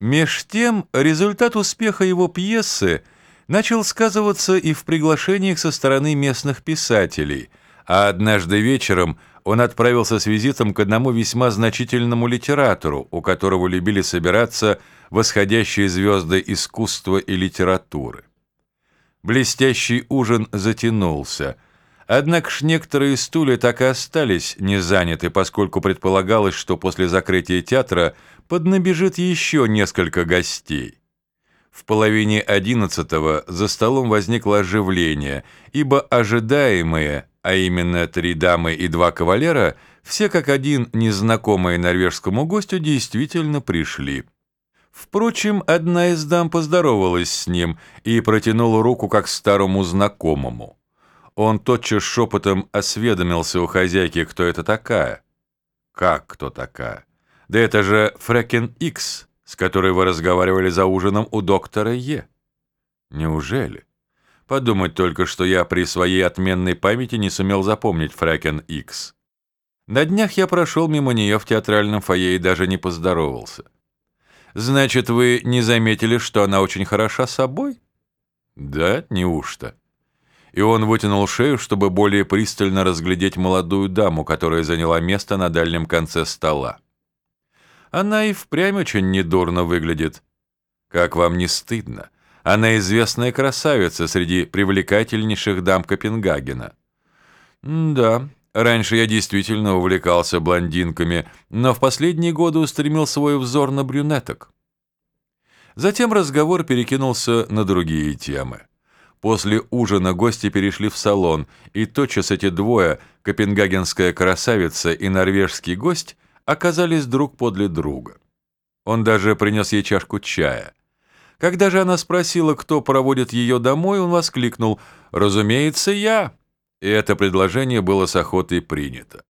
Меж тем, результат успеха его пьесы начал сказываться и в приглашениях со стороны местных писателей, а однажды вечером он отправился с визитом к одному весьма значительному литератору, у которого любили собираться восходящие звезды искусства и литературы. Блестящий ужин затянулся, однако ж некоторые стулья так и остались не заняты, поскольку предполагалось, что после закрытия театра поднабежит еще несколько гостей. В половине одиннадцатого за столом возникло оживление, ибо ожидаемые, а именно три дамы и два кавалера, все как один незнакомые норвежскому гостю действительно пришли. Впрочем, одна из дам поздоровалась с ним и протянула руку как старому знакомому. Он тотчас шепотом осведомился у хозяйки, кто это такая. Как кто такая? Да это же Фрекен Икс, с которой вы разговаривали за ужином у доктора Е. Неужели? Подумать только, что я при своей отменной памяти не сумел запомнить Фрекен Икс. На днях я прошел мимо нее в театральном фойе и даже не поздоровался. Значит, вы не заметили, что она очень хороша собой? Да, неужто? И он вытянул шею, чтобы более пристально разглядеть молодую даму, которая заняла место на дальнем конце стола. Она и впрямь очень недурно выглядит. Как вам не стыдно? Она известная красавица среди привлекательнейших дам Копенгагена. да, раньше я действительно увлекался блондинками, но в последние годы устремил свой взор на брюнеток. Затем разговор перекинулся на другие темы. После ужина гости перешли в салон, и тотчас эти двое, копенгагенская красавица и норвежский гость, оказались друг подле друга. Он даже принес ей чашку чая. Когда же она спросила, кто проводит ее домой, он воскликнул «Разумеется, я!» И это предложение было с охотой принято.